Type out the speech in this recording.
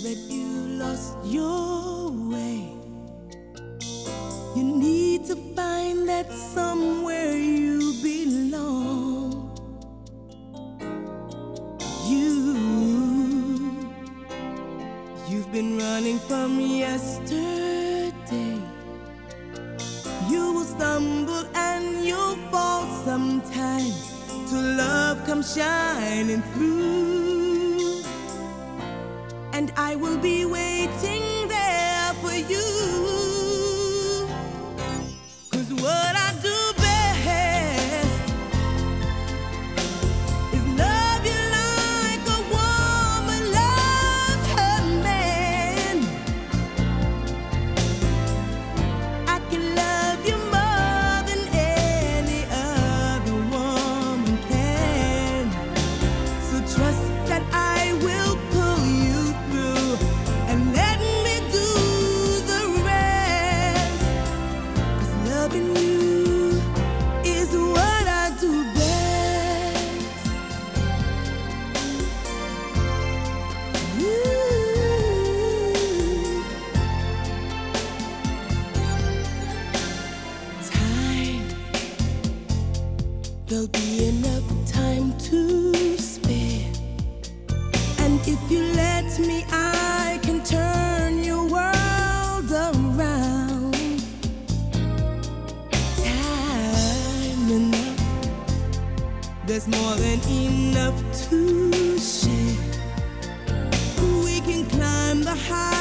lost your way. You need to find that somewhere you belong. You, you've been running from yesterday. You will stumble and you'll fall sometimes. Till love comes shining through. And I will be waiting there for you. Cause what I there'll be enough time to spare. And if you let me, I can turn your world around. Time enough, there's more than enough to share. We can climb the highest